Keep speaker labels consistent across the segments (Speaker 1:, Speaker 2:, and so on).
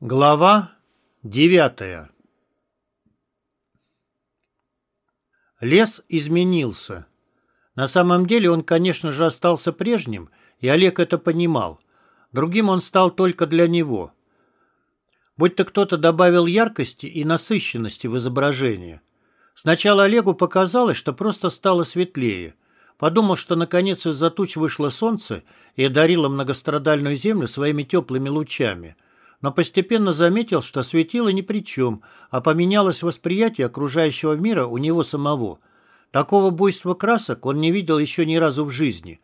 Speaker 1: Глава девятая Лес изменился. На самом деле он, конечно же, остался прежним, и Олег это понимал. Другим он стал только для него. Будь-то кто-то добавил яркости и насыщенности в изображение. Сначала Олегу показалось, что просто стало светлее. Подумал, что наконец из-за туч вышло солнце и одарило многострадальную землю своими теплыми лучами – но постепенно заметил, что светило ни при чем, а поменялось восприятие окружающего мира у него самого. Такого буйства красок он не видел еще ни разу в жизни.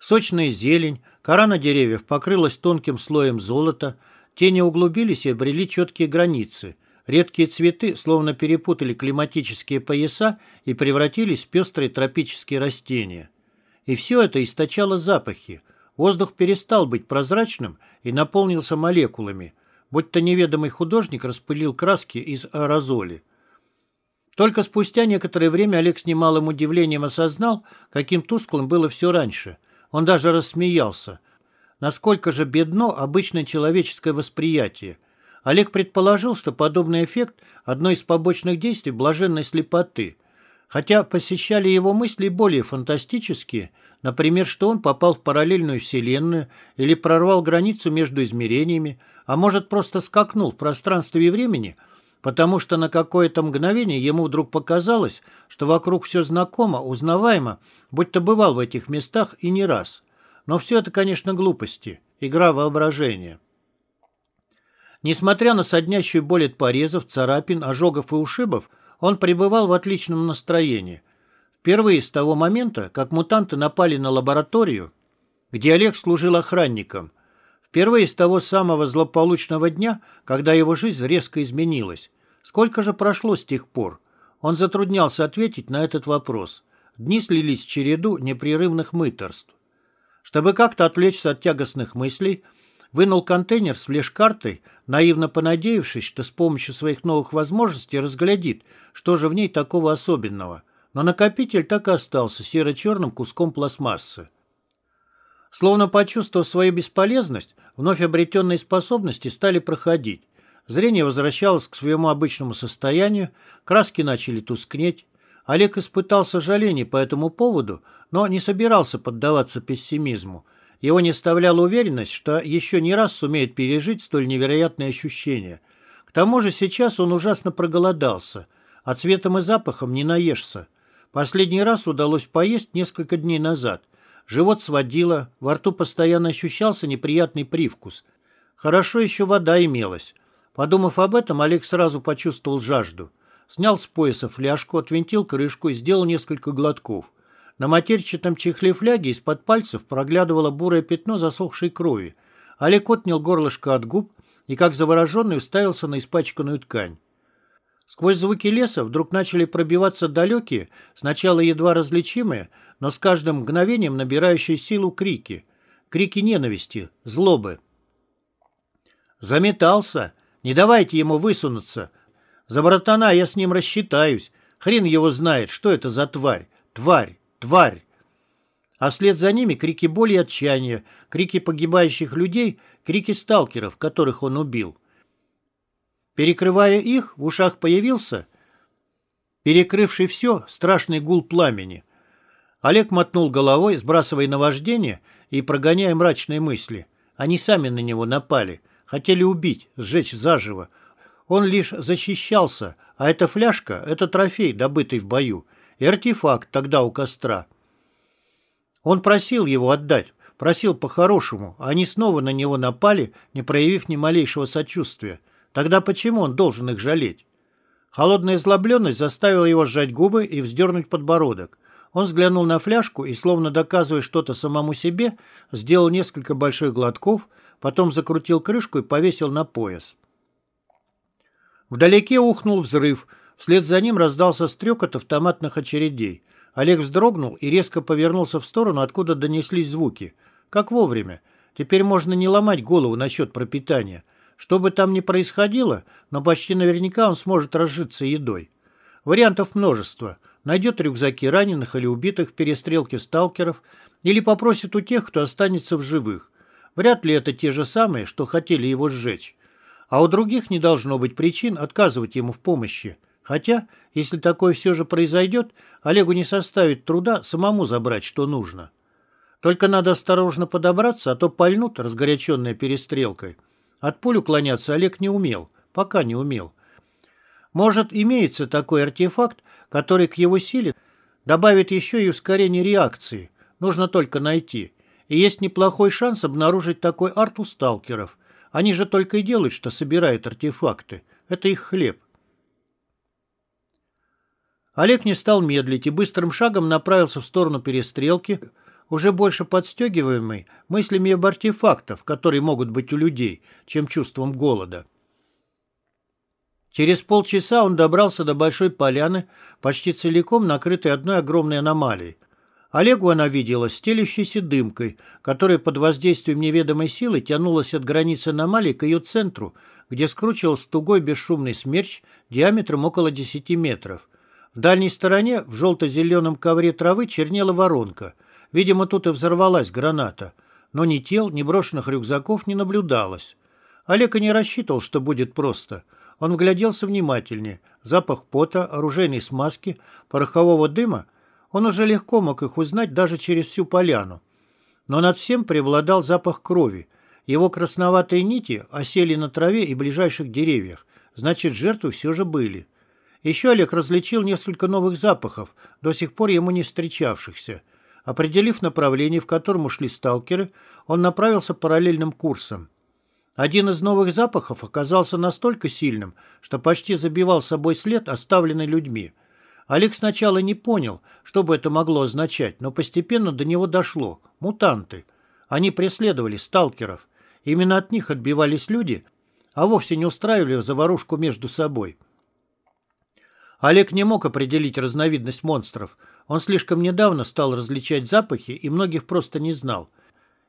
Speaker 1: Сочная зелень, кора на деревьях покрылась тонким слоем золота, тени углубились и обрели четкие границы. Редкие цветы словно перепутали климатические пояса и превратились в пестрые тропические растения. И все это источало запахи – Воздух перестал быть прозрачным и наполнился молекулами, будто неведомый художник распылил краски из аэрозоли. Только спустя некоторое время Олег с немалым удивлением осознал, каким тусклым было все раньше. Он даже рассмеялся. Насколько же бедно обычное человеческое восприятие. Олег предположил, что подобный эффект – одно из побочных действий блаженной слепоты – Хотя посещали его мысли более фантастические, например, что он попал в параллельную вселенную или прорвал границу между измерениями, а может просто скакнул в пространстве и времени, потому что на какое-то мгновение ему вдруг показалось, что вокруг все знакомо, узнаваемо, будто бывал в этих местах и не раз. Но все это, конечно, глупости, игра воображения. Несмотря на соднящую боль от порезов, царапин, ожогов и ушибов, он пребывал в отличном настроении. Впервые с того момента, как мутанты напали на лабораторию, где Олег служил охранником. Впервые с того самого злополучного дня, когда его жизнь резко изменилась. Сколько же прошло с тех пор? Он затруднялся ответить на этот вопрос. Дни слились в череду непрерывных мыторств. Чтобы как-то отвлечься от тягостных мыслей, вынул контейнер с флеш-картой, наивно понадеявшись, что с помощью своих новых возможностей разглядит, что же в ней такого особенного. Но накопитель так и остался серо-черным куском пластмассы. Словно почувствовав свою бесполезность, вновь обретенные способности стали проходить. Зрение возвращалось к своему обычному состоянию, краски начали тускнеть. Олег испытал сожаление по этому поводу, но не собирался поддаваться пессимизму – его не оставляла уверенность, что еще не раз сумеет пережить столь невероятные ощущения. К тому же сейчас он ужасно проголодался, а цветом и запахом не наешься. Последний раз удалось поесть несколько дней назад. Живот сводило, во рту постоянно ощущался неприятный привкус. Хорошо еще вода имелась. Подумав об этом, Олег сразу почувствовал жажду. Снял с пояса фляжку, отвинтил крышку и сделал несколько глотков. На матерчатом чехле фляги из-под пальцев проглядывало бурое пятно засохшей крови. Олег отнял горлышко от губ и, как завороженный, уставился на испачканную ткань. Сквозь звуки леса вдруг начали пробиваться далекие, сначала едва различимые, но с каждым мгновением набирающие силу крики. Крики ненависти, злобы. «Заметался! Не давайте ему высунуться! За братана я с ним рассчитаюсь! Хрен его знает, что это за тварь! Тварь! Тварь! А вслед за ними крики боли и отчаяния, крики погибающих людей, крики сталкеров, которых он убил. Перекрывая их, в ушах появился, перекрывший все, страшный гул пламени. Олег мотнул головой, сбрасывая наваждение и прогоняя мрачные мысли. Они сами на него напали, хотели убить, сжечь заживо. Он лишь защищался, а эта фляжка — это трофей, добытый в бою — и артефакт тогда у костра. Он просил его отдать, просил по-хорошему, а они снова на него напали, не проявив ни малейшего сочувствия. Тогда почему он должен их жалеть? Холодная озлобленность заставила его сжать губы и вздернуть подбородок. Он взглянул на фляжку и, словно доказывая что-то самому себе, сделал несколько больших глотков, потом закрутил крышку и повесил на пояс. Вдалеке ухнул взрыв, Вслед за ним раздался стрекот автоматных очередей. Олег вздрогнул и резко повернулся в сторону, откуда донеслись звуки. Как вовремя. Теперь можно не ломать голову насчет пропитания. Что бы там ни происходило, но почти наверняка он сможет разжиться едой. Вариантов множество. Найдет рюкзаки раненых или убитых в перестрелке сталкеров или попросит у тех, кто останется в живых. Вряд ли это те же самые, что хотели его сжечь. А у других не должно быть причин отказывать ему в помощи. Хотя, если такое все же произойдет, Олегу не составит труда самому забрать, что нужно. Только надо осторожно подобраться, а то пальнут, разгоряченная перестрелкой. От пуль уклоняться Олег не умел, пока не умел. Может, имеется такой артефакт, который к его силе добавит еще и ускорение реакции. Нужно только найти. И есть неплохой шанс обнаружить такой арт у сталкеров. Они же только и делают, что собирают артефакты. Это их хлеб. Олег не стал медлить и быстрым шагом направился в сторону перестрелки, уже больше подстегиваемый мыслями об артефактах, которые могут быть у людей, чем чувством голода. Через полчаса он добрался до большой поляны, почти целиком накрытой одной огромной аномалией. Олегу она видела стелющейся дымкой, которая под воздействием неведомой силы тянулась от границы аномалии к ее центру, где скручивался тугой бесшумный смерч диаметром около 10 метров. В дальней стороне, в желто-зеленом ковре травы, чернела воронка. Видимо, тут и взорвалась граната. Но ни тел, ни брошенных рюкзаков не наблюдалось. Олег и не рассчитывал, что будет просто – он вгляделся внимательнее. Запах пота, оружейной смазки, порохового дыма. Он уже легко мог их узнать даже через всю поляну. Но над всем преобладал запах крови. Его красноватые нити осели на траве и ближайших деревьях. Значит, жертвы все же были. Еще Олег различил несколько новых запахов, до сих пор ему не встречавшихся. Определив направление, в котором ушли сталкеры, он направился параллельным курсом. Один из новых запахов оказался настолько сильным, что почти забивал собой след, оставленный людьми. Олег сначала не понял, что бы это могло означать, но постепенно до него дошло. Мутанты. Они преследовали сталкеров. Именно от них отбивались люди, а вовсе не устраивали заварушку между собой. Олег не мог определить разновидность монстров. Он слишком недавно стал различать запахи и многих просто не знал.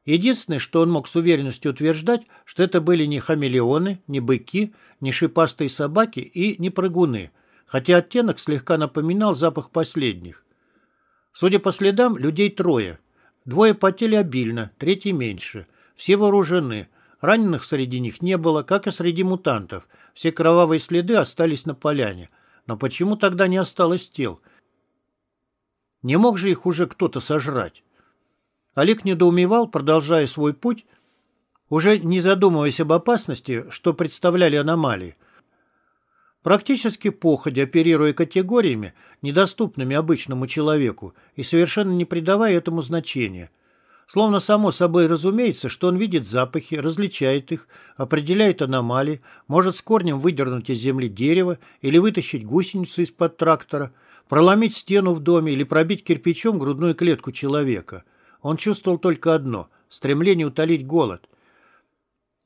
Speaker 1: Единственное, что он мог с уверенностью утверждать, что это были не хамелеоны, не быки, не шипастые собаки и не прыгуны, хотя оттенок слегка напоминал запах последних. Судя по следам, людей трое. Двое потели обильно, третий меньше. Все вооружены. Раненых среди них не было, как и среди мутантов. Все кровавые следы остались на поляне. Но почему тогда не осталось тел? Не мог же их уже кто-то сожрать? Олег недоумевал, продолжая свой путь, уже не задумываясь об опасности, что представляли аномалии. Практически походя, оперируя категориями, недоступными обычному человеку, и совершенно не придавая этому значения. Словно само собой разумеется, что он видит запахи, различает их, определяет аномалии, может с корнем выдернуть из земли дерево или вытащить гусеницу из-под трактора, проломить стену в доме или пробить кирпичом грудную клетку человека – он чувствовал только одно – стремление утолить голод.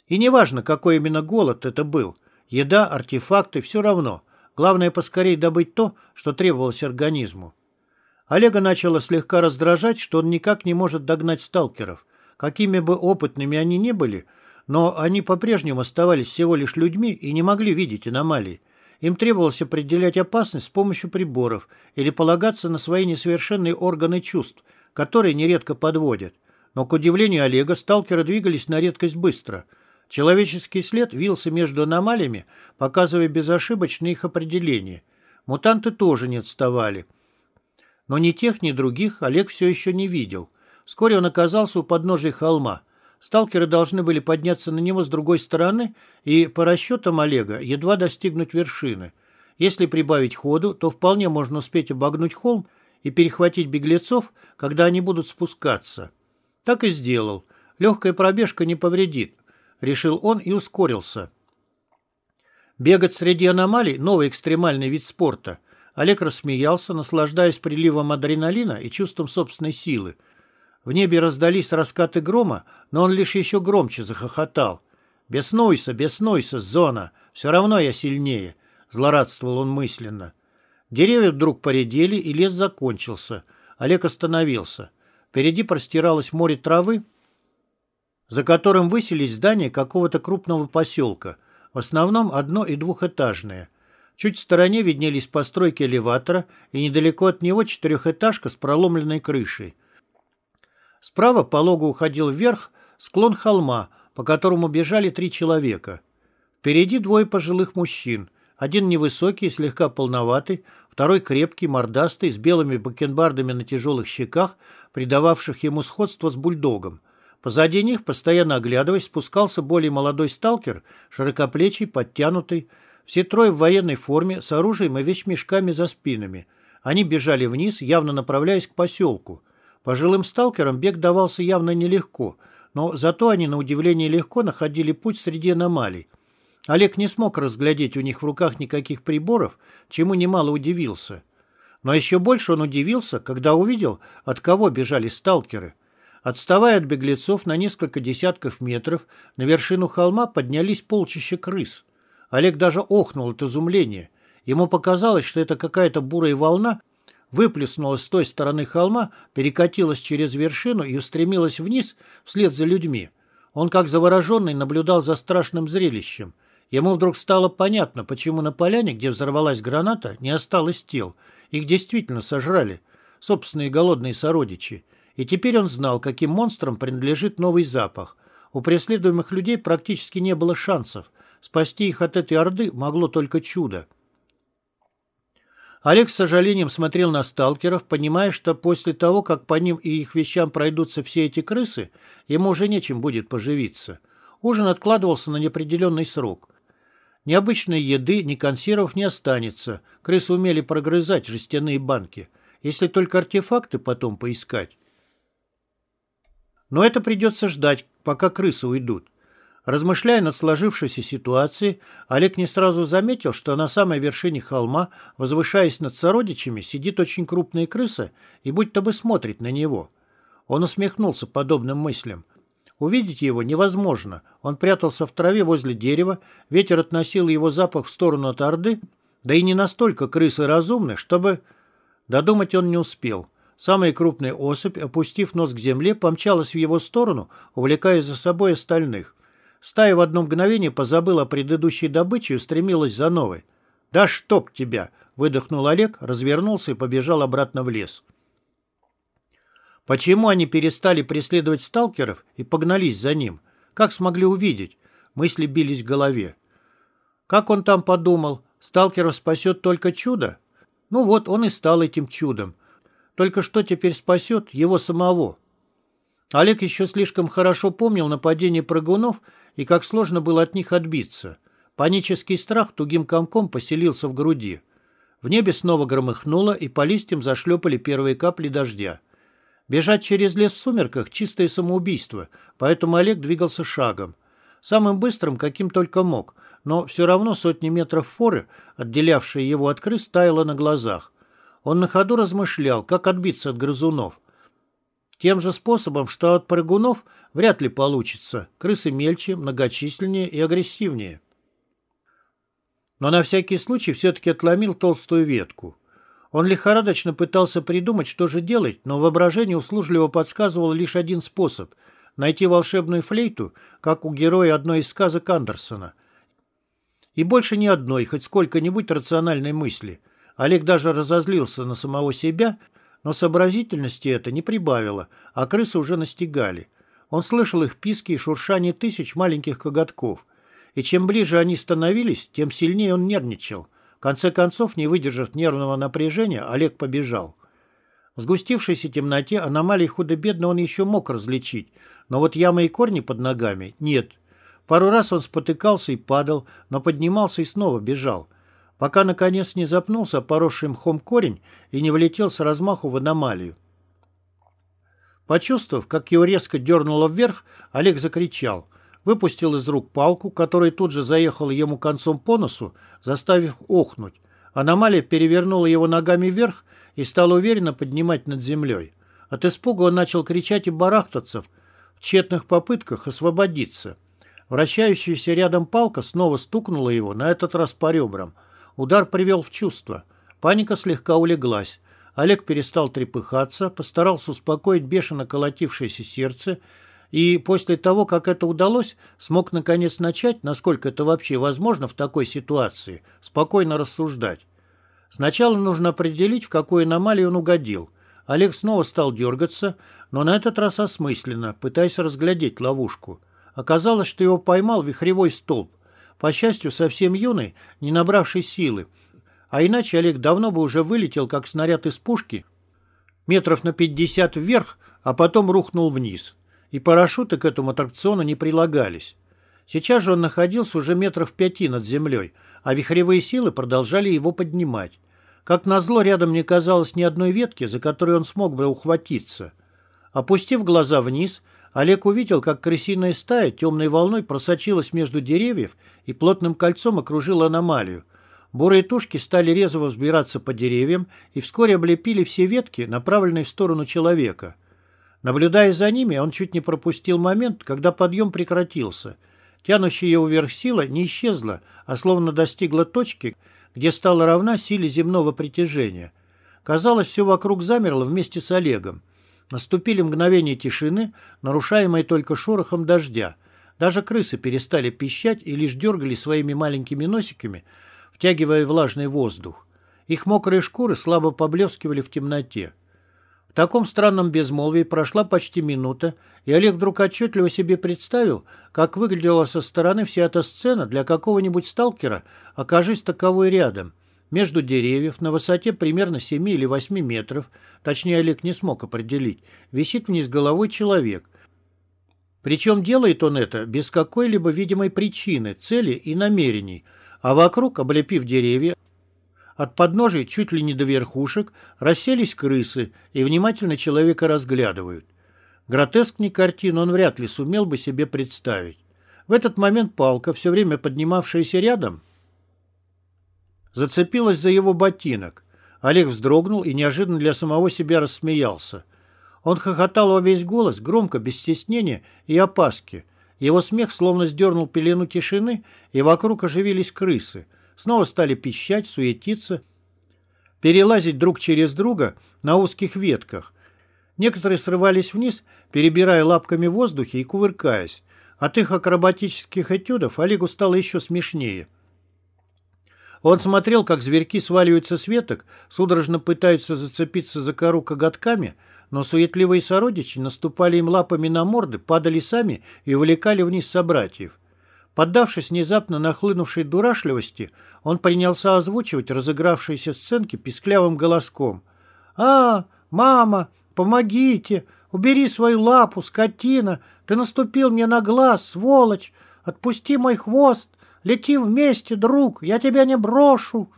Speaker 1: И неважно, какой именно голод это был – еда, артефакты – все равно. Главное поскорее добыть то, что требовалось организму. Олега начало слегка раздражать, что он никак не может догнать сталкеров. Какими бы опытными они ни были, но они по-прежнему оставались всего лишь людьми и не могли видеть аномалии. Им требовалось определять опасность с помощью приборов или полагаться на свои несовершенные органы чувств, которые нередко подводят. Но, к удивлению Олега, сталкеры двигались на редкость быстро. Человеческий след вился между аномалиями, показывая безошибочно их определение. Мутанты тоже не отставали. Но ни тех, ни других Олег все еще не видел. Вскоре он оказался у подножия холма. Сталкеры должны были подняться на него с другой стороны и, по расчетам Олега, едва достигнуть вершины. Если прибавить ходу, то вполне можно успеть обогнуть холм и перехватить беглецов, когда они будут спускаться. Так и сделал. Легкая пробежка не повредит, решил он и ускорился. Бегать среди аномалий – новый экстремальный вид спорта. Олег рассмеялся, наслаждаясь приливом адреналина и чувством собственной силы. В небе раздались раскаты грома, но он лишь еще громче захохотал. «Беснуйся, беснуйся, зона! Все равно я сильнее!» – злорадствовал он мысленно. Деревья вдруг поредели, и лес закончился. Олег остановился. Впереди простиралось море травы, за которым высились здания какого-то крупного поселка, в основном одно- и двухэтажные. Чуть в стороне виднелись постройки элеватора, и недалеко от него четырехэтажка с проломленной крышей. Справа полого уходил вверх склон холма, по которому бежали три человека. Впереди двое пожилых мужчин. Один невысокий, слегка полноватый, второй крепкий, мордастый, с белыми бакенбардами на тяжелых щеках, придававших ему сходство с бульдогом. Позади них, постоянно оглядываясь, спускался более молодой сталкер, широкоплечий, подтянутый. Все трое в военной форме, с оружием и вещмешками за спинами. Они бежали вниз, явно направляясь к поселку. Пожилым сталкерам бег давался явно нелегко, но зато они, на удивление, легко находили путь среди аномалий. Олег не смог разглядеть у них в руках никаких приборов, чему немало удивился. Но еще больше он удивился, когда увидел, от кого бежали сталкеры. Отставая от беглецов на несколько десятков метров, на вершину холма поднялись полчища крыс. Олег даже охнул от изумления. Ему показалось, что это какая-то бурая волна выплеснулась с той стороны холма, перекатилась через вершину и устремилась вниз вслед за людьми. Он, как завороженный, наблюдал за страшным зрелищем. Ему вдруг стало понятно, почему на поляне, где взорвалась граната, не осталось тел. Их действительно сожрали. Собственные голодные сородичи. И теперь он знал, каким монстрам принадлежит новый запах. У преследуемых людей практически не было шансов. Спасти их от этой орды могло только чудо. Олег с сожалением смотрел на сталкеров, понимая, что после того, как по ним и их вещам пройдутся все эти крысы, ему уже нечем будет поживиться. Ужин откладывался на неопределенный срок. Ни обычной еды, ни консервов не останется. Крысы умели прогрызать жестяные банки. Если только артефакты потом поискать. Но это придется ждать, пока крысы уйдут. Размышляя над сложившейся ситуацией, Олег не сразу заметил, что на самой вершине холма, возвышаясь над сородичами, сидит очень крупная крыса и будто бы смотрит на него. Он усмехнулся подобным мыслям. Увидеть его невозможно. Он прятался в траве возле дерева, ветер относил его запах в сторону от Орды, да и не настолько крысы разумны, чтобы... Додумать он не успел. Самая крупная особь, опустив нос к земле, помчалась в его сторону, увлекая за собой остальных. Стая в одно мгновение позабыла о предыдущей добыче и устремилась за новой. «Да чтоб тебя!» — выдохнул Олег, развернулся и побежал обратно в лес. Почему они перестали преследовать сталкеров и погнались за ним? Как смогли увидеть? Мысли бились в голове. Как он там подумал? Сталкеров спасет только чудо? Ну вот, он и стал этим чудом. Только что теперь спасет его самого? Олег еще слишком хорошо помнил нападение прыгунов и как сложно было от них отбиться. Панический страх тугим комком поселился в груди. В небе снова громыхнуло, и по листьям зашлепали первые капли дождя. Бежать через лес в сумерках – чистое самоубийство, поэтому Олег двигался шагом. Самым быстрым, каким только мог, но все равно сотни метров форы, отделявшие его от крыс, таяло на глазах. Он на ходу размышлял, как отбиться от грызунов. Тем же способом, что от прыгунов вряд ли получится. Крысы мельче, многочисленнее и агрессивнее. Но на всякий случай все-таки отломил толстую ветку. Он лихорадочно пытался придумать, что же делать, но воображение услужливо подсказывало лишь один способ – найти волшебную флейту, как у героя одной из сказок Андерсона. И больше ни одной, хоть сколько-нибудь рациональной мысли. Олег даже разозлился на самого себя – но сообразительности это не прибавило, а крысы уже настигали. Он слышал их писки и шуршание тысяч маленьких коготков. И чем ближе они становились, тем сильнее он нервничал. В конце концов, не выдержав нервного напряжения, Олег побежал. В сгустившейся темноте аномалии худо-бедно он еще мог различить, но вот ямы и корни под ногами – нет. Пару раз он спотыкался и падал, но поднимался и снова бежал пока, наконец, не запнулся поросший мхом корень и не влетел с размаху в аномалию. Почувствовав, как его резко дернуло вверх, Олег закричал. Выпустил из рук палку, которая тут же заехала ему концом по носу, заставив охнуть. Аномалия перевернула его ногами вверх и стала уверенно поднимать над землей. От испуга он начал кричать и барахтаться в тщетных попытках освободиться. Вращающаяся рядом палка снова стукнула его, на этот раз по ребрам – Удар привел в чувство. Паника слегка улеглась. Олег перестал трепыхаться, постарался успокоить бешено колотившееся сердце и после того, как это удалось, смог наконец начать, насколько это вообще возможно в такой ситуации, спокойно рассуждать. Сначала нужно определить, в какую аномалию он угодил. Олег снова стал дергаться, но на этот раз осмысленно, пытаясь разглядеть ловушку. Оказалось, что его поймал вихревой столб. По счастью, совсем юный, не набравший силы, а иначе Олег давно бы уже вылетел, как снаряд из пушки, метров на 50 вверх, а потом рухнул вниз. И парашюты к этому аттракциону не прилагались. Сейчас же он находился уже метров пяти над землей, а вихревые силы продолжали его поднимать. Как назло, рядом не казалось ни одной ветки, за которой он смог бы ухватиться. Опустив глаза вниз, Олег увидел, как крысиная стая темной волной просочилась между деревьев и плотным кольцом окружила аномалию. Бурые тушки стали резво взбираться по деревьям и вскоре облепили все ветки, направленные в сторону человека. Наблюдая за ними, он чуть не пропустил момент, когда подъем прекратился. Тянущая его вверх сила не исчезла, а словно достигла точки, где стала равна силе земного притяжения. Казалось, все вокруг замерло вместе с Олегом. Наступили мгновения тишины, нарушаемые только шорохом дождя. Даже крысы перестали пищать и лишь дергали своими маленькими носиками, втягивая влажный воздух. Их мокрые шкуры слабо поблескивали в темноте. В таком странном безмолвии прошла почти минута, и Олег вдруг отчетливо себе представил, как выглядела со стороны вся эта сцена для какого-нибудь сталкера, окажись таковой рядом. Между деревьев, на высоте примерно 7 или 8 метров, точнее Олег не смог определить, висит вниз головой человек. Причем делает он это без какой-либо видимой причины, цели и намерений, а вокруг, облепив деревья, от подножия чуть ли не до верхушек расселись крысы и внимательно человека разглядывают. Гротескней картину он вряд ли сумел бы себе представить. В этот момент палка, все время поднимавшаяся рядом, зацепилась за его ботинок. Олег вздрогнул и неожиданно для самого себя рассмеялся. Он хохотал во весь голос, громко, без стеснения и опаски. Его смех словно сдернул пелену тишины, и вокруг оживились крысы — снова стали пищать, суетиться, перелазить друг через друга на узких ветках. Некоторые срывались вниз, перебирая лапками в воздухе и кувыркаясь. От их акробатических этюдов Олегу стало еще смешнее. Он смотрел, как зверьки сваливаются с веток, судорожно пытаются зацепиться за кору коготками, но суетливые сородичи наступали им лапами на морды, падали сами и увлекали вниз собратьев. Поддавшись внезапно нахлынувшей дурашливости, он принялся озвучивать разыгравшиеся сценки писклявым голоском. «А, мама, помогите! Убери свою лапу, скотина! Ты наступил мне на глаз, сволочь! Отпусти мой хвост! Лети вместе, друг! Я тебя не брошу!»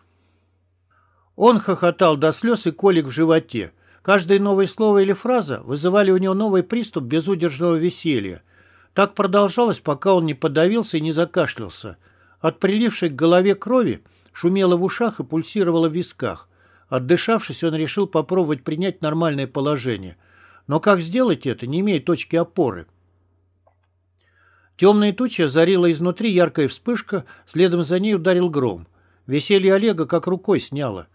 Speaker 1: Он хохотал до слез и колик в животе. Каждое новое слово или фраза вызывали у него новый приступ безудержного веселья. Так продолжалось, пока он не подавился и не закашлялся. От прилившей к голове крови шумело в ушах и пульсировало в висках. Отдышавшись, он решил попробовать принять нормальное положение. Но как сделать это, не имея точки опоры? Темная туча озарила изнутри яркая вспышка, следом за ней ударил гром. Веселье Олега как рукой сняло.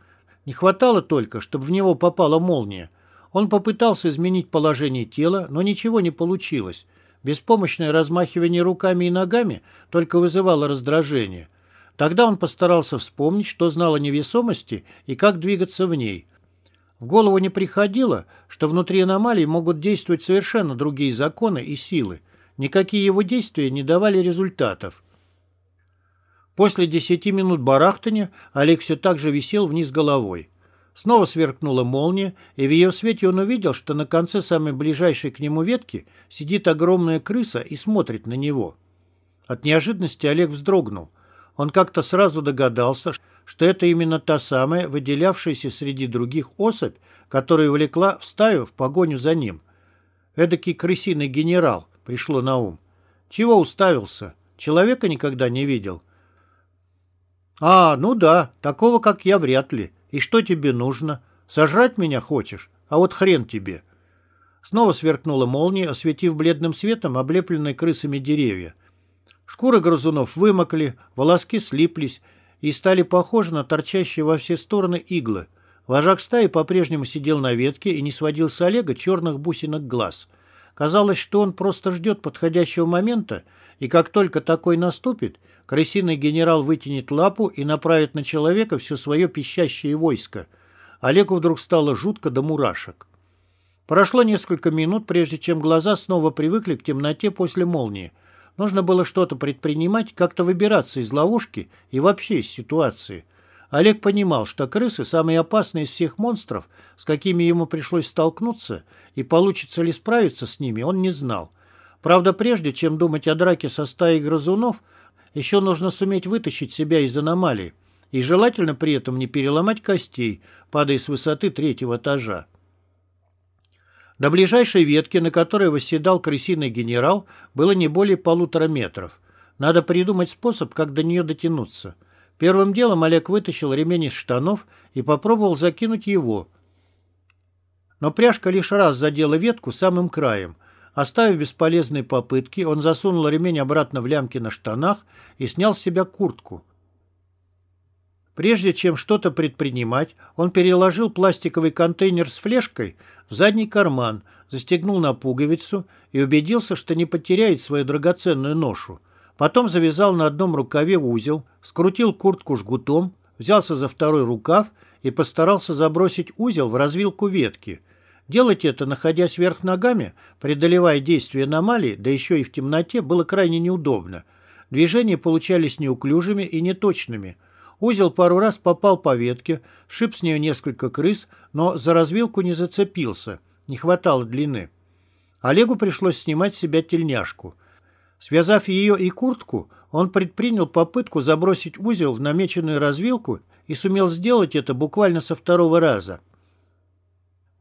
Speaker 1: Не хватало только, чтобы в него попала молния. Он попытался изменить положение тела, но ничего не получилось. Беспомощное размахивание руками и ногами только вызывало раздражение. Тогда он постарался вспомнить, что знал о невесомости и как двигаться в ней. В голову не приходило, что внутри аномалии могут действовать совершенно другие законы и силы. Никакие его действия не давали результатов. После десяти минут барахтания Олег все так же висел вниз головой. Снова сверкнула молния, и в ее свете он увидел, что на конце самой ближайшей к нему ветки сидит огромная крыса и смотрит на него. От неожиданности Олег вздрогнул. Он как-то сразу догадался, что это именно та самая, выделявшаяся среди других особь, которая влекла в стаю в погоню за ним. Эдакий крысиный генерал, пришло на ум. Чего уставился? Человека никогда не видел. А, ну да, такого, как я, вряд ли. И что тебе нужно? Сожрать меня хочешь? А вот хрен тебе. Снова сверкнула молния, осветив бледным светом облепленные крысами деревья. Шкуры грызунов вымокли, волоски слиплись и стали похожи на торчащие во все стороны иглы. Вожак стаи по-прежнему сидел на ветке и не сводил с Олега черных бусинок глаз. Казалось, что он просто ждет подходящего момента, и как только такой наступит, Крысиный генерал вытянет лапу и направит на человека все свое пищащее войско. Олегу вдруг стало жутко до мурашек. Прошло несколько минут, прежде чем глаза снова привыкли к темноте после молнии. Нужно было что-то предпринимать, как-то выбираться из ловушки и вообще из ситуации. Олег понимал, что крысы – самые опасные из всех монстров, с какими ему пришлось столкнуться, и получится ли справиться с ними, он не знал. Правда, прежде чем думать о драке со стаей грызунов, еще нужно суметь вытащить себя из аномалии, и желательно при этом не переломать костей, падая с высоты третьего этажа. До ближайшей ветки, на которой восседал крысиный генерал, было не более полутора метров. Надо придумать способ, как до нее дотянуться. Первым делом Олег вытащил ремень из штанов и попробовал закинуть его. Но пряжка лишь раз задела ветку самым краем. Оставив бесполезные попытки, он засунул ремень обратно в лямки на штанах и снял с себя куртку. Прежде чем что-то предпринимать, он переложил пластиковый контейнер с флешкой в задний карман, застегнул на пуговицу и убедился, что не потеряет свою драгоценную ношу. Потом завязал на одном рукаве узел, скрутил куртку жгутом, взялся за второй рукав и постарался забросить узел в развилку ветки. Делать это, находясь вверх ногами, преодолевая действие аномалии, да еще и в темноте, было крайне неудобно. Движения получались неуклюжими и неточными – Узел пару раз попал по ветке, шип с нее несколько крыс, но за развилку не зацепился, не хватало длины. Олегу пришлось снимать с себя тельняшку. Связав ее и куртку, он предпринял попытку забросить узел в намеченную развилку и сумел сделать это буквально со второго раза.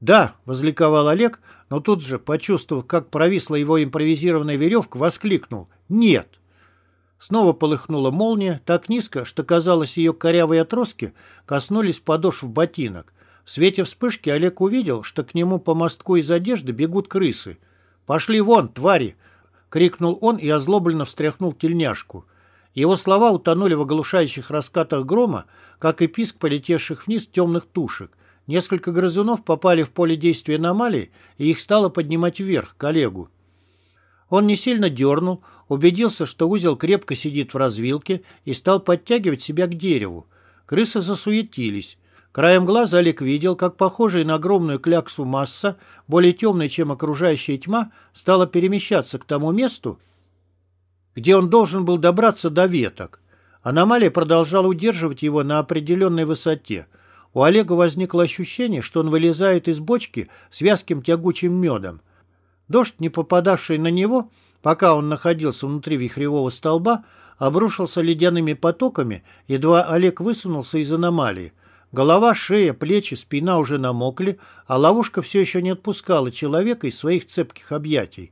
Speaker 1: «Да», — возликовал Олег, но тут же, почувствовав, как провисла его импровизированная веревка, воскликнул «Нет!». Снова полыхнула молния, так низко, что, казалось, ее корявые отростки коснулись подошв ботинок. В свете вспышки Олег увидел, что к нему по мостку из одежды бегут крысы. «Пошли вон, твари!» — крикнул он и озлобленно встряхнул тельняшку. Его слова утонули в оглушающих раскатах грома, как и писк полетевших вниз темных тушек. Несколько грызунов попали в поле действия аномалии, и их стало поднимать вверх, к Олегу. Он не сильно дернул, убедился, что узел крепко сидит в развилке и стал подтягивать себя к дереву. Крысы засуетились. Краем глаза Олег видел, как похожая на огромную кляксу масса, более темная, чем окружающая тьма, стала перемещаться к тому месту, где он должен был добраться до веток. Аномалия продолжала удерживать его на определенной высоте. У Олега возникло ощущение, что он вылезает из бочки с вязким тягучим медом. Дождь, не попадавший на него, пока он находился внутри вихревого столба, обрушился ледяными потоками, едва Олег высунулся из аномалии. Голова, шея, плечи, спина уже намокли, а ловушка все еще не отпускала человека из своих цепких объятий.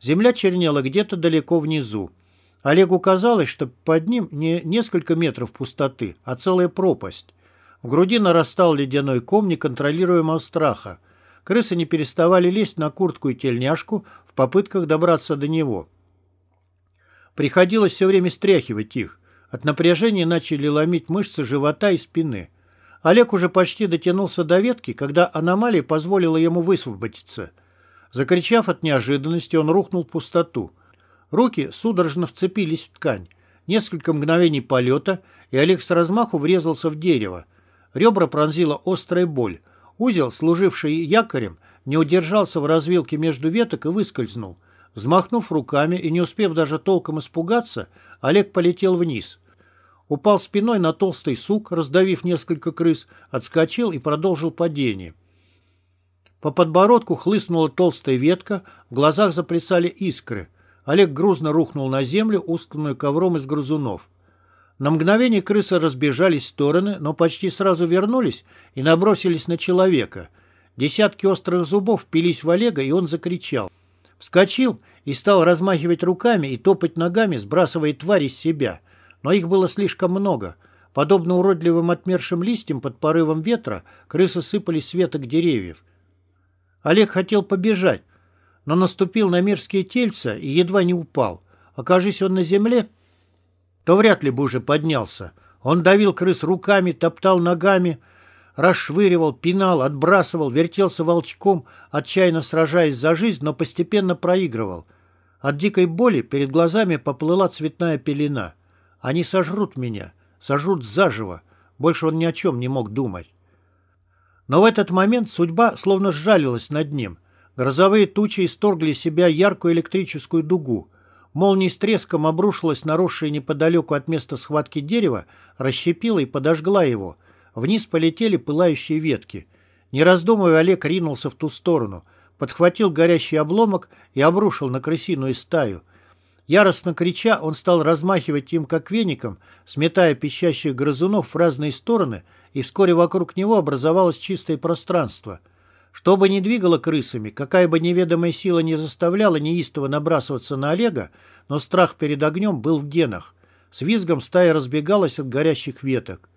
Speaker 1: Земля чернела где-то далеко внизу. Олегу казалось, что под ним не несколько метров пустоты, а целая пропасть. В груди нарастал ледяной ком неконтролируемого страха. Крысы не переставали лезть на куртку и тельняшку в попытках добраться до него. Приходилось все время стряхивать их. От напряжения начали ломить мышцы живота и спины. Олег уже почти дотянулся до ветки, когда аномалия позволила ему высвободиться. Закричав от неожиданности, он рухнул в пустоту. Руки судорожно вцепились в ткань. Несколько мгновений полета, и Олег с размаху врезался в дерево. Ребра пронзила острая боль. Узел, служивший якорем, не удержался в развилке между веток и выскользнул. Взмахнув руками и не успев даже толком испугаться, Олег полетел вниз. Упал спиной на толстый сук, раздавив несколько крыс, отскочил и продолжил падение. По подбородку хлыстнула толстая ветка, в глазах заплясали искры. Олег грузно рухнул на землю, устланную ковром из грызунов. На мгновение крысы разбежались в стороны, но почти сразу вернулись и набросились на человека. Десятки острых зубов впились в Олега, и он закричал. Вскочил и стал размахивать руками и топать ногами, сбрасывая тварь из себя. Но их было слишком много. Подобно уродливым отмершим листьям под порывом ветра, крысы сыпались с веток деревьев. Олег хотел побежать, но наступил на мерзкие тельца и едва не упал. Окажись он на земле, то вряд ли бы уже поднялся. Он давил крыс руками, топтал ногами, расшвыривал, пинал, отбрасывал, вертелся волчком, отчаянно сражаясь за жизнь, но постепенно проигрывал. От дикой боли перед глазами поплыла цветная пелена. Они сожрут меня, сожрут заживо. Больше он ни о чем не мог думать. Но в этот момент судьба словно сжалилась над ним. Грозовые тучи исторгли себя яркую электрическую дугу. Молния с треском обрушилась на росшее неподалеку от места схватки дерева, расщепила и подожгла его. Вниз полетели пылающие ветки. Не раздумывая, Олег ринулся в ту сторону, подхватил горящий обломок и обрушил на крысиную стаю. Яростно крича, он стал размахивать им как веником, сметая пищащих грызунов в разные стороны, и вскоре вокруг него образовалось чистое пространство. Что бы ни двигало крысами, какая бы неведомая сила не заставляла неистово набрасываться на Олега, но страх перед огнем был в генах. С визгом стая разбегалась от горящих веток.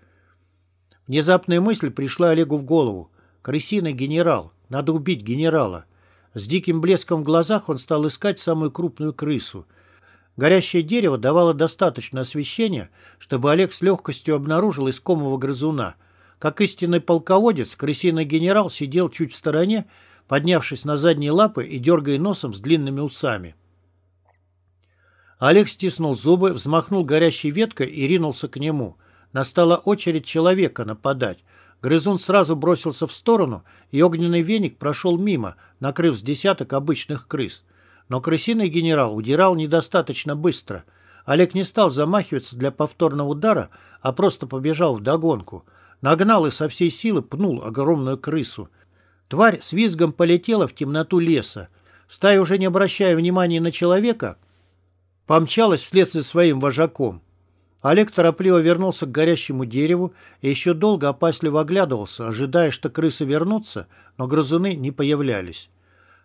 Speaker 1: Внезапная мысль пришла Олегу в голову. Крысиный генерал. Надо убить генерала. С диким блеском в глазах он стал искать самую крупную крысу. Горящее дерево давало достаточно освещения, чтобы Олег с легкостью обнаружил искомого грызуна. Как истинный полководец, крысиный генерал сидел чуть в стороне, поднявшись на задние лапы и дергая носом с длинными усами. Олег стиснул зубы, взмахнул горящей веткой и ринулся к нему. Настала очередь человека нападать. Грызун сразу бросился в сторону, и огненный веник прошел мимо, накрыв с десяток обычных крыс. Но крысиный генерал удирал недостаточно быстро. Олег не стал замахиваться для повторного удара, а просто побежал в догонку. Нагнал и со всей силы пнул огромную крысу. Тварь с визгом полетела в темноту леса. Стая, уже не обращая внимания на человека, помчалась вслед за своим вожаком. Олег торопливо вернулся к горящему дереву и еще долго опасливо оглядывался, ожидая, что крысы вернутся, но грызуны не появлялись.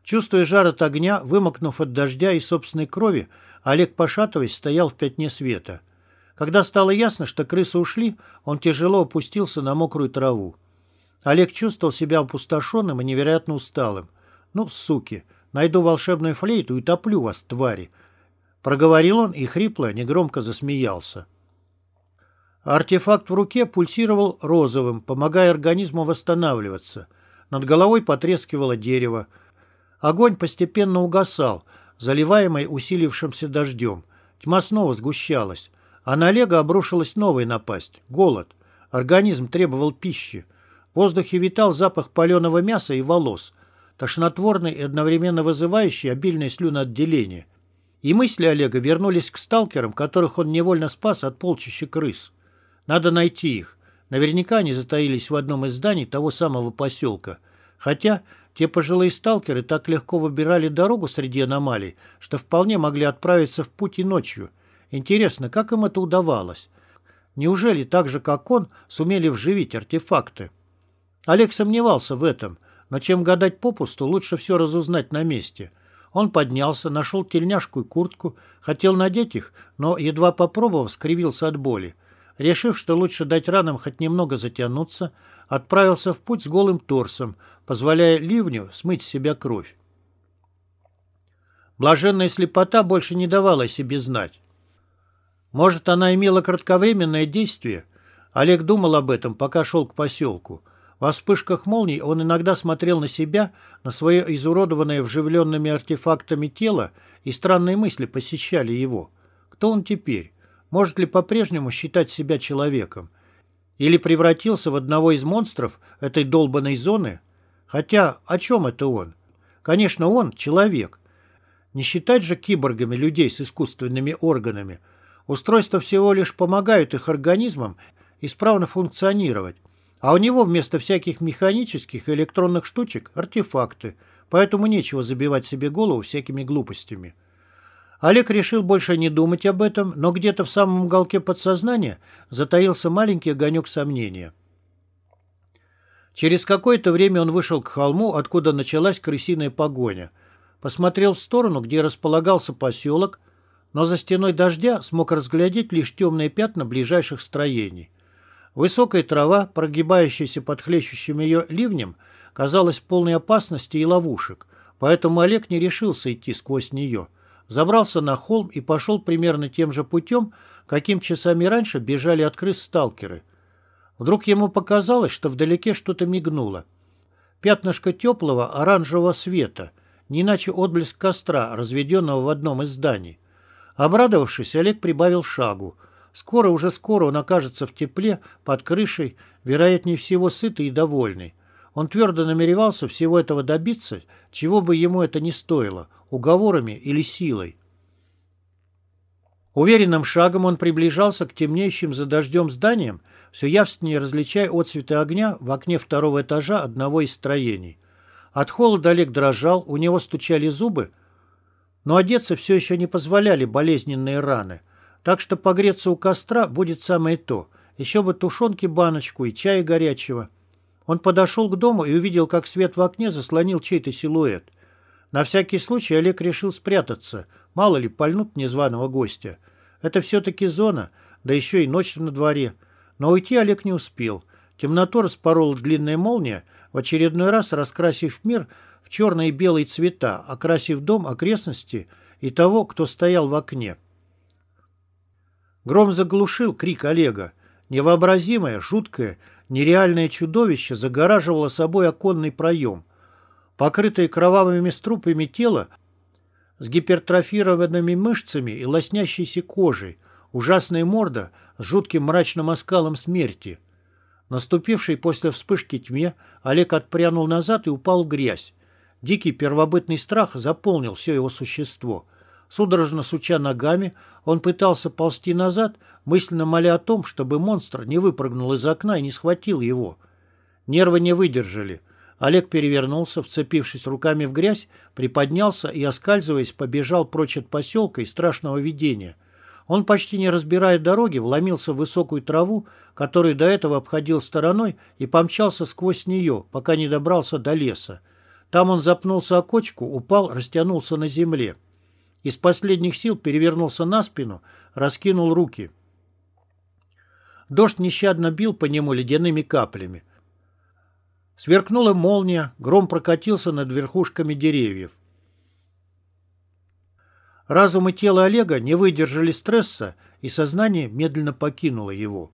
Speaker 1: Чувствуя жар от огня, вымокнув от дождя и собственной крови, Олег, пошатываясь, стоял в пятне света. Когда стало ясно, что крысы ушли, он тяжело опустился на мокрую траву. Олег чувствовал себя опустошенным и невероятно усталым. «Ну, суки, найду волшебную флейту и топлю вас, твари!» Проговорил он и хрипло, негромко засмеялся. Артефакт в руке пульсировал розовым, помогая организму восстанавливаться. Над головой потрескивало дерево. Огонь постепенно угасал, заливаемый усилившимся дождем. Тьма снова сгущалась. А на Олега обрушилась новая напасть — голод. Организм требовал пищи. В воздухе витал запах паленого мяса и волос, тошнотворный и одновременно вызывающий обильное слюноотделение. И мысли Олега вернулись к сталкерам, которых он невольно спас от полчища крыс. Надо найти их. Наверняка они затаились в одном из зданий того самого поселка. Хотя те пожилые сталкеры так легко выбирали дорогу среди аномалий, что вполне могли отправиться в путь и ночью. Интересно, как им это удавалось? Неужели так же, как он, сумели вживить артефакты? Олег сомневался в этом, но чем гадать попусту, лучше все разузнать на месте. Он поднялся, нашел тельняшку и куртку, хотел надеть их, но, едва попробовав, скривился от боли. Решив, что лучше дать ранам хоть немного затянуться, отправился в путь с голым торсом, позволяя ливню смыть с себя кровь. Блаженная слепота больше не давала себе знать. Может, она имела кратковременное действие? Олег думал об этом, пока шел к поселку. Во вспышках молний он иногда смотрел на себя, на свое изуродованное вживленными артефактами тело, и странные мысли посещали его. Кто он теперь? Может ли по-прежнему считать себя человеком? Или превратился в одного из монстров этой долбанной зоны? Хотя о чем это он? Конечно, он человек. Не считать же киборгами людей с искусственными органами. Устройства всего лишь помогают их организмам исправно функционировать. А у него вместо всяких механических и электронных штучек артефакты, поэтому нечего забивать себе голову всякими глупостями. Олег решил больше не думать об этом, но где-то в самом уголке подсознания затаился маленький огонек сомнения. Через какое-то время он вышел к холму, откуда началась крысиная погоня. Посмотрел в сторону, где располагался поселок, но за стеной дождя смог разглядеть лишь темные пятна ближайших строений. Высокая трава, прогибающаяся под хлещущим ее ливнем, казалась полной опасности и ловушек, поэтому Олег не решился идти сквозь нее – забрался на холм и пошел примерно тем же путем, каким часами раньше бежали от крыс сталкеры. Вдруг ему показалось, что вдалеке что-то мигнуло. Пятнышко теплого оранжевого света, не иначе отблеск костра, разведенного в одном из зданий. Обрадовавшись, Олег прибавил шагу. Скоро, уже скоро он окажется в тепле, под крышей, вероятнее всего сытый и довольный. Он твердо намеревался всего этого добиться, чего бы ему это ни стоило, уговорами или силой. Уверенным шагом он приближался к темнеющим за дождем зданиям, все явственнее различая отцветы огня в окне второго этажа одного из строений. От холода Олег дрожал, у него стучали зубы, но одеться все еще не позволяли болезненные раны. Так что погреться у костра будет самое то. Еще бы тушенки баночку и чая горячего. Он подошел к дому и увидел, как свет в окне заслонил чей-то силуэт. На всякий случай Олег решил спрятаться. Мало ли, пальнут незваного гостя. Это все-таки зона, да еще и ночь на дворе. Но уйти Олег не успел. Темноту распорола длинная молния, в очередной раз раскрасив мир в черные и белые цвета, окрасив дом, окрестности и того, кто стоял в окне. Гром заглушил крик Олега. Невообразимое, жуткое, нереальное чудовище загораживало собой оконный проем. Покрытое кровавыми струпами тело с гипертрофированными мышцами и лоснящейся кожей, ужасная морда с жутким мрачным оскалом смерти — наступившей после вспышки тьме, Олег отпрянул назад и упал в грязь. Дикий первобытный страх заполнил все его существо. Судорожно суча ногами, он пытался ползти назад, мысленно моля о том, чтобы монстр не выпрыгнул из окна и не схватил его. Нервы не выдержали. Олег перевернулся, вцепившись руками в грязь, приподнялся и, оскальзываясь, побежал прочь от поселка и страшного видения. Он, почти не разбирая дороги, вломился в высокую траву, которую до этого обходил стороной, и помчался сквозь нее, пока не добрался до леса. Там он запнулся о кочку, упал, растянулся на земле. Из последних сил перевернулся на спину, раскинул руки. Дождь нещадно бил по нему ледяными каплями. Сверкнула молния, гром прокатился над верхушками деревьев. Разум и тело Олега не выдержали стресса, и сознание медленно покинуло его.